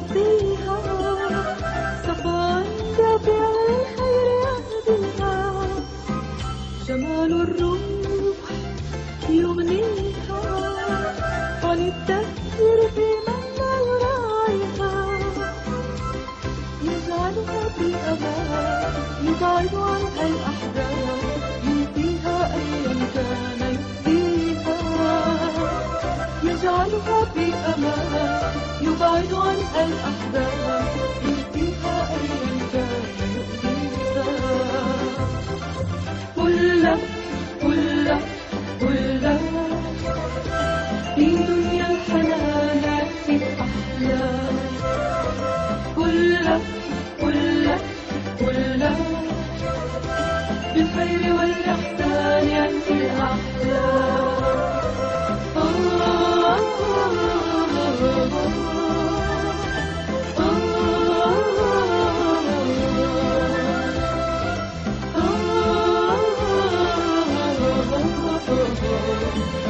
فيها صفا دافع الخير يهديها جمال الروح يغنيها عن التفكير في من يراعيها يجعلها في أمان يبعد عنها الأحزان. الأخضر فيها أيا في الأحلام بالخير والإحسان يأتي الأحلام. oh, oh.